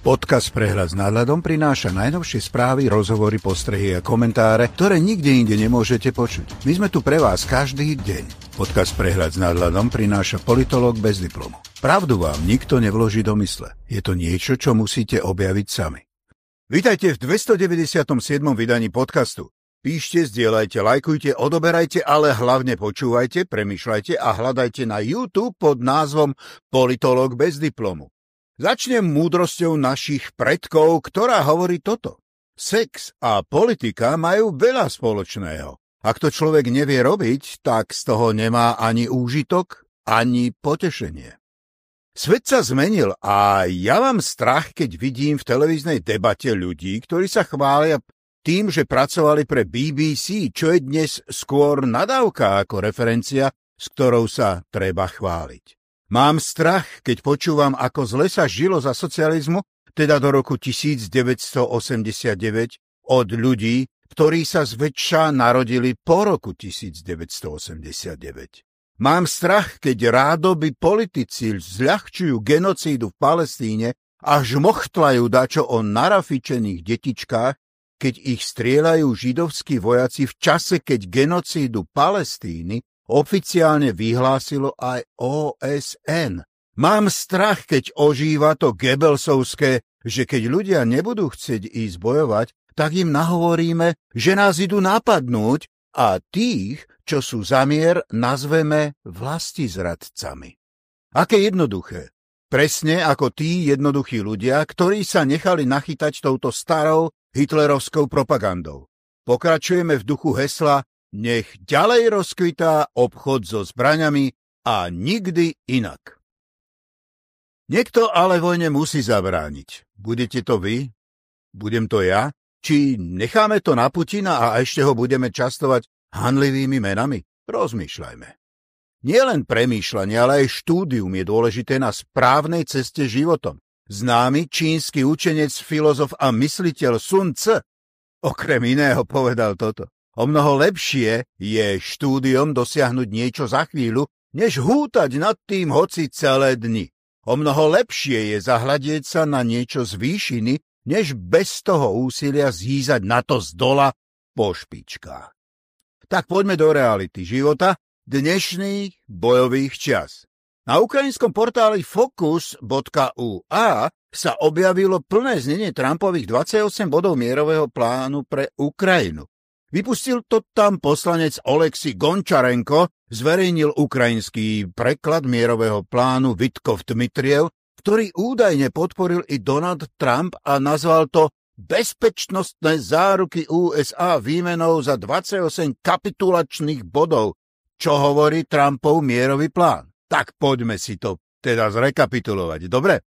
Podcast Prehľad s nadhľadom prináša najnovšie správy, rozhovory, postrehy a komentáre, ktoré nikde inde nemôžete počuť. My sme tu pre vás každý deň. Podcast Prehľad s nadhľadom prináša politolog bez diplomu. Pravdu vám nikto nevloží do mysle. Je to niečo, čo musíte objaviť sami. Vítajte v 297. vydaní podcastu. Píšte, zdieľajte, lajkujte, odoberajte, ale hlavne počúvajte, premyšľajte a hľadajte na YouTube pod názvom Politolog bez diplomu. Začnem múdrosťou našich predkov, ktorá hovorí toto. Sex a politika majú veľa spoločného. Ak to človek nevie robiť, tak z toho nemá ani úžitok, ani potešenie. Svet sa zmenil a ja mám strach, keď vidím v televíznej debate ľudí, ktorí sa chvália tým, že pracovali pre BBC, čo je dnes skôr nadávka ako referencia, s ktorou sa treba chváliť. Mám strach, keď počúvam, ako zle sa žilo za socializmu, teda do roku 1989, od ľudí, ktorí sa zväčša narodili po roku 1989. Mám strach, keď rádoby politici zľahčujú genocídu v Palestíne a žmochtlajú dačo o narafičených detičkách, keď ich strieľajú židovskí vojaci v čase, keď genocídu Palestíny oficiálne vyhlásilo aj OSN. Mám strach, keď ožíva to Gebelsovské, že keď ľudia nebudú chcieť ísť bojovať, tak im nahovoríme, že nás idú napadnúť a tých, čo sú zamier, nazveme vlastizradcami. Aké jednoduché. Presne ako tí jednoduchí ľudia, ktorí sa nechali nachytať touto starou hitlerovskou propagandou. Pokračujeme v duchu hesla nech ďalej rozkvitá obchod so zbraňami a nikdy inak. Niekto ale vojne musí zabrániť. Budete to vy? Budem to ja? Či necháme to na Putina a ešte ho budeme častovať hanlivými menami? Rozmýšľajme. Nielen premýšľanie, ale aj štúdium je dôležité na správnej ceste životom. Známy čínsky učenec, filozof a mysliteľ Sun Tse okrem iného povedal toto. O mnoho lepšie je štúdiom dosiahnuť niečo za chvíľu, než hútať nad tým hoci celé dni. O mnoho lepšie je zahľadieť sa na niečo z výšiny, než bez toho úsilia zízať na to z dola po špičkách. Tak poďme do reality života dnešných bojových čas. Na ukrajinskom portáli focus.ua sa objavilo plné znenie Trumpových 28 bodov mierového plánu pre Ukrajinu. Vypustil to tam poslanec Oleksi Gončarenko, zverejnil ukrajinský preklad mierového plánu Vitkov Dmitriev, ktorý údajne podporil i Donald Trump a nazval to bezpečnostné záruky USA výmenou za 28 kapitulačných bodov, čo hovorí Trumpov mierový plán. Tak poďme si to teda zrekapitulovať, dobre?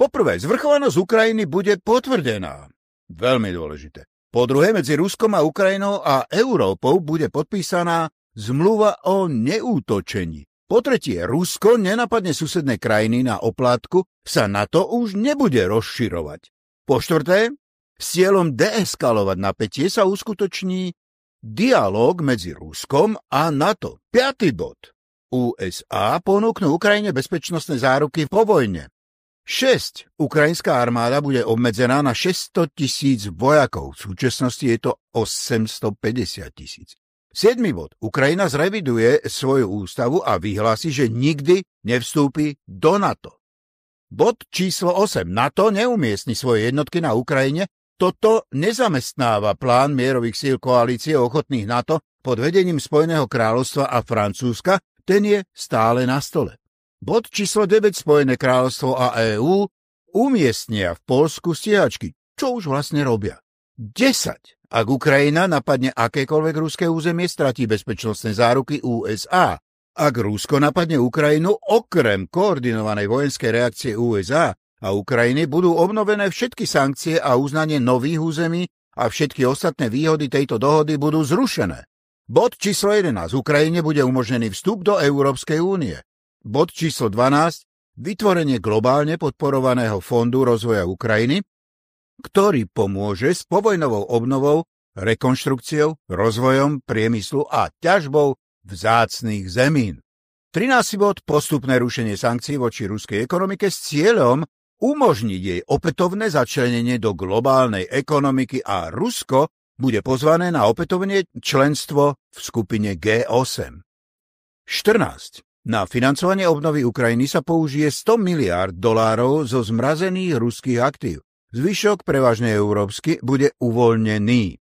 Poprvé, zvrchovanosť Ukrajiny bude potvrdená. Veľmi dôležité. Po druhé, medzi Ruskom a Ukrajinou a Európou bude podpísaná zmluva o neútočení. Po tretie, Rusko nenapadne susedné krajiny na oplátku, sa na to už nebude rozširovať. Po štvrté, s cieľom deeskalovať napätie sa uskutoční dialog medzi Ruskom a NATO. Piatý bod. USA ponúknú Ukrajine bezpečnostné záruky po vojne. 6. Ukrajinská armáda bude obmedzená na 600 tisíc vojakov. V súčasnosti je to 850 tisíc. 7. bod. Ukrajina zreviduje svoju ústavu a vyhlási, že nikdy nevstúpi do NATO. Bod číslo 8. NATO neumiestni svoje jednotky na Ukrajine. Toto nezamestnáva plán mierových síl koalície ochotných NATO pod vedením Spojeného kráľovstva a Francúzska. Ten je stále na stole. Bod číslo 9 Spojené kráľovstvo a EÚ umiestnia v Polsku stíhačky, čo už vlastne robia. 10. Ak Ukrajina napadne akékoľvek ruské územie, stratí bezpečnostné záruky USA. Ak Rusko napadne Ukrajinu, okrem koordinovanej vojenskej reakcie USA a Ukrajiny budú obnovené všetky sankcie a uznanie nových území a všetky ostatné výhody tejto dohody budú zrušené. Bod číslo 11. Ukrajine bude umožnený vstup do Európskej únie. Bod číslo 12. Vytvorenie globálne podporovaného fondu rozvoja Ukrajiny, ktorý pomôže s povojnovou obnovou, rekonštrukciou, rozvojom priemyslu a ťažbou vzácných zemín. 13. bod postupné rušenie sankcií voči ruskej ekonomike s cieľom umožniť jej opätovné začlenenie do globálnej ekonomiky a Rusko bude pozvané na opätovne členstvo v skupine G8. 14. Na financovanie obnovy Ukrajiny sa použije 100 miliárd dolárov zo zmrazených ruských aktív. Zvyšok, prevažne európsky, bude uvoľnený.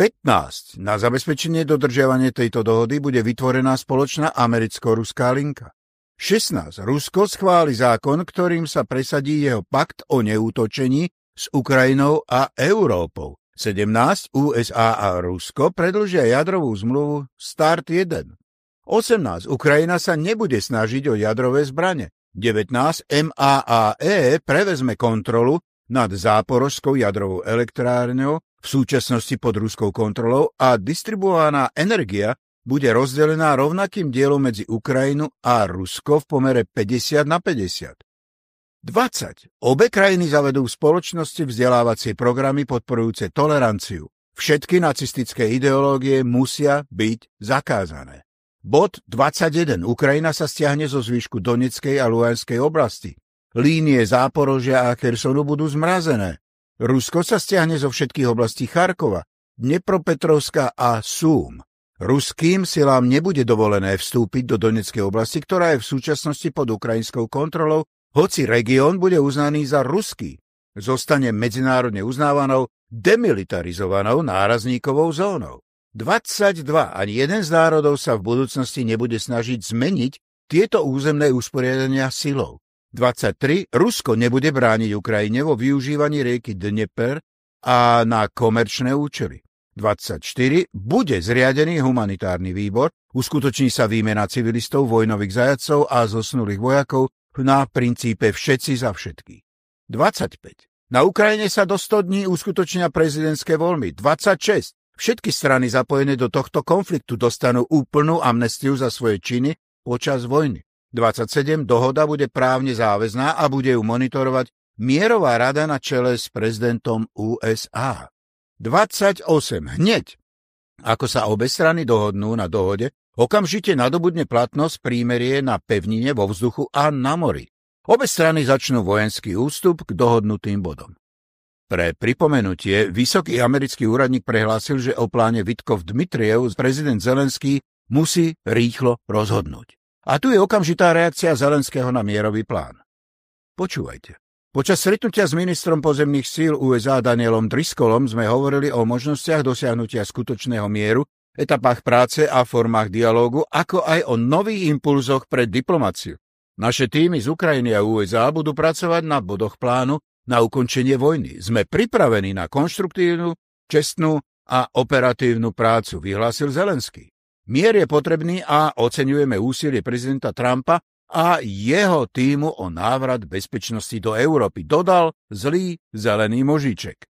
15. Na zabezpečenie dodržiavania tejto dohody bude vytvorená spoločná americko-ruská linka. 16. Rusko schváli zákon, ktorým sa presadí jeho pakt o neútočení s Ukrajinou a Európou. 17. USA a Rusko predlžia jadrovú zmluvu START 1. 18. Ukrajina sa nebude snažiť o jadrové zbrane. 19. MAAE prevezme kontrolu nad záporožskou jadrovou elektrárňou v súčasnosti pod ruskou kontrolou a distribuovaná energia bude rozdelená rovnakým dielom medzi Ukrajinu a Rusko v pomere 50 na 50. 20. Obe krajiny zavedú v spoločnosti vzdelávacie programy podporujúce toleranciu. Všetky nacistické ideológie musia byť zakázané. Bod 21. Ukrajina sa stiahne zo zvyšku Doneckej a Luhanskej oblasti. Línie Záporožia a Chersonu budú zmrazené. Rusko sa stiahne zo všetkých oblastí Charkova, Dnepropetrovska a Súm. Ruským silám nebude dovolené vstúpiť do Doneckej oblasti, ktorá je v súčasnosti pod ukrajinskou kontrolou, hoci región bude uznaný za ruský. Zostane medzinárodne uznávanou demilitarizovanou nárazníkovou zónou. 22. Ani jeden z národov sa v budúcnosti nebude snažiť zmeniť tieto územné usporiadania silou. 23. Rusko nebude brániť Ukrajine vo využívaní rieky Dnieper a na komerčné účely. 24. Bude zriadený humanitárny výbor, uskutoční sa výmena civilistov, vojnových zajacov a zosnulých vojakov na princípe všetci za všetky. 25. Na Ukrajine sa do 100 dní uskutočnia prezidentské voľby. 26. Všetky strany zapojené do tohto konfliktu dostanú úplnú amnestiu za svoje činy počas vojny. 27. Dohoda bude právne záväzná a bude ju monitorovať Mierová rada na čele s prezidentom USA. 28. Hneď, ako sa obe strany dohodnú na dohode, okamžite nadobudne platnosť prímerie na pevnine vo vzduchu a na mori. Obe strany začnú vojenský ústup k dohodnutým bodom. Pre pripomenutie, vysoký americký úradník prehlásil, že o pláne Vitkov Dmitriev prezident Zelenský musí rýchlo rozhodnúť. A tu je okamžitá reakcia Zelenského na mierový plán. Počúvajte. Počas stretnutia s ministrom pozemných síl USA Danielom Driskolom sme hovorili o možnostiach dosiahnutia skutočného mieru, etapách práce a formách dialógu, ako aj o nových impulzoch pre diplomáciu. Naše týmy z Ukrajiny a USA budú pracovať na bodoch plánu, na ukončenie vojny. Sme pripravení na konštruktívnu, čestnú a operatívnu prácu, vyhlásil Zelenský. Mier je potrebný a oceňujeme úsilie prezidenta Trumpa a jeho týmu o návrat bezpečnosti do Európy, dodal zlý zelený možíček.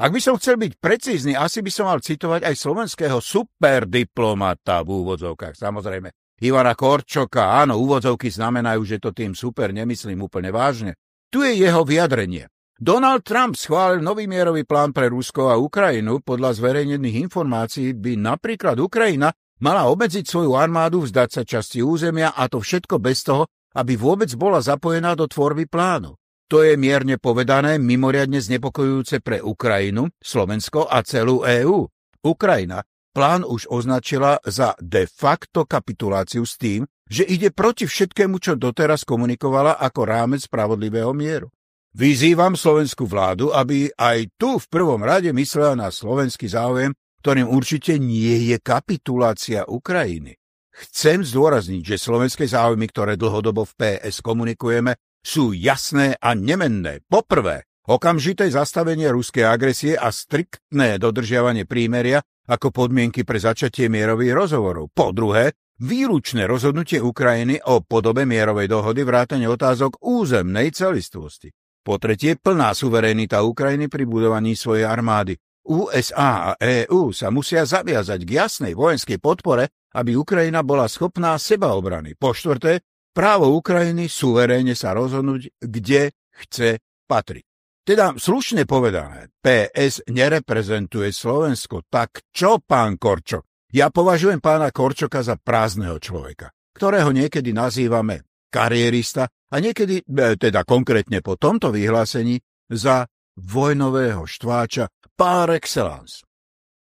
Ak by som chcel byť precízny, asi by som mal citovať aj slovenského superdiplomata v úvodzovkách, samozrejme. Ivana Korčoka, áno, úvodzovky znamenajú, že to tým super nemyslím úplne vážne. Tu je jeho vyjadrenie. Donald Trump schválil nový mierový plán pre Rusko a Ukrajinu. Podľa zverejnených informácií by napríklad Ukrajina mala obmedziť svoju armádu, vzdať sa časti územia a to všetko bez toho, aby vôbec bola zapojená do tvorby plánu. To je mierne povedané mimoriadne znepokojujúce pre Ukrajinu, Slovensko a celú EÚ. Ukrajina plán už označila za de facto kapituláciu s tým, že ide proti všetkému, čo doteraz komunikovala ako rámec spravodlivého mieru. Vyzývam slovenskú vládu, aby aj tu v prvom rade myslela na slovenský záujem, ktorým určite nie je kapitulácia Ukrajiny. Chcem zdôrazniť, že slovenské záujmy, ktoré dlhodobo v PS komunikujeme, sú jasné a nemenné. Poprvé, okamžité zastavenie ruskej agresie a striktné dodržiavanie prímeria ako podmienky pre začatie mierových rozhovorov. Po druhé, výlučné rozhodnutie Ukrajiny o podobe mierovej dohody vrátane otázok územnej celistvosti. Po tretie, plná suverenita Ukrajiny pri budovaní svojej armády. USA a EÚ sa musia zaviazať k jasnej vojenskej podpore, aby Ukrajina bola schopná sebaobrany. Po štvrté, právo Ukrajiny suverénne sa rozhodnúť, kde chce patriť. Teda slušne povedané, PS nereprezentuje Slovensko. Tak čo, pán Korčok? Ja považujem pána Korčoka za prázdneho človeka, ktorého niekedy nazývame karierista a niekedy, e, teda konkrétne po tomto vyhlásení, za vojnového štváča par excellence.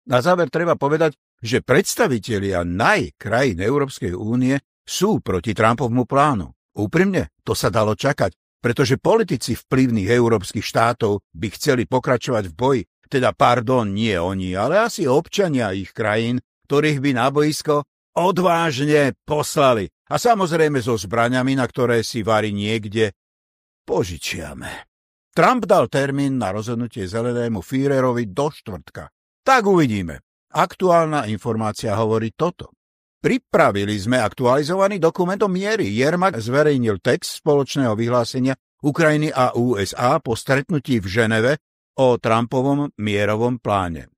Na záver treba povedať, že predstavitelia najkrajín Európskej únie sú proti Trumpovmu plánu. Úprimne, to sa dalo čakať, pretože politici vplyvných európskych štátov by chceli pokračovať v boji, teda pardon, nie oni, ale asi občania ich krajín, ktorých by na boisko odvážne poslali. A samozrejme so zbraňami, na ktoré si varí niekde požičiame. Trump dal termín na rozhodnutie zelenému Führerovi do štvrtka. Tak uvidíme. Aktuálna informácia hovorí toto. Pripravili sme aktualizovaný dokument o miery. Jermak zverejnil text spoločného vyhlásenia Ukrajiny a USA po stretnutí v Ženeve o Trumpovom mierovom pláne.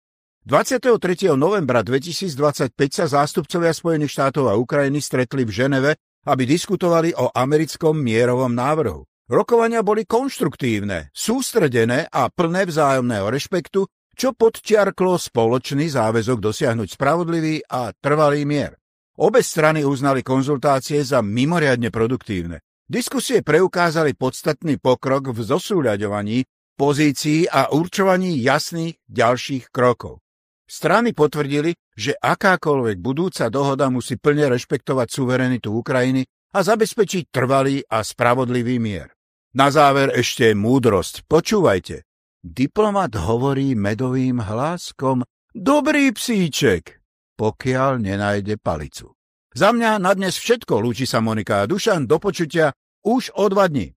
23. novembra 2025 sa zástupcovia Spojených štátov a Ukrajiny stretli v Ženeve, aby diskutovali o americkom mierovom návrhu. Rokovania boli konštruktívne, sústredené a plné vzájomného rešpektu, čo podčiarklo spoločný záväzok dosiahnuť spravodlivý a trvalý mier. Obe strany uznali konzultácie za mimoriadne produktívne. Diskusie preukázali podstatný pokrok v zosúľaďovaní pozícií a určovaní jasných ďalších krokov. Strany potvrdili, že akákoľvek budúca dohoda musí plne rešpektovať suverenitu Ukrajiny a zabezpečiť trvalý a spravodlivý mier. Na záver ešte múdrosť. Počúvajte. Diplomat hovorí medovým hláskom Dobrý psíček, pokiaľ nenájde palicu. Za mňa na dnes všetko. Lúči sa Monika a Dušan. Do počutia už o dva dní.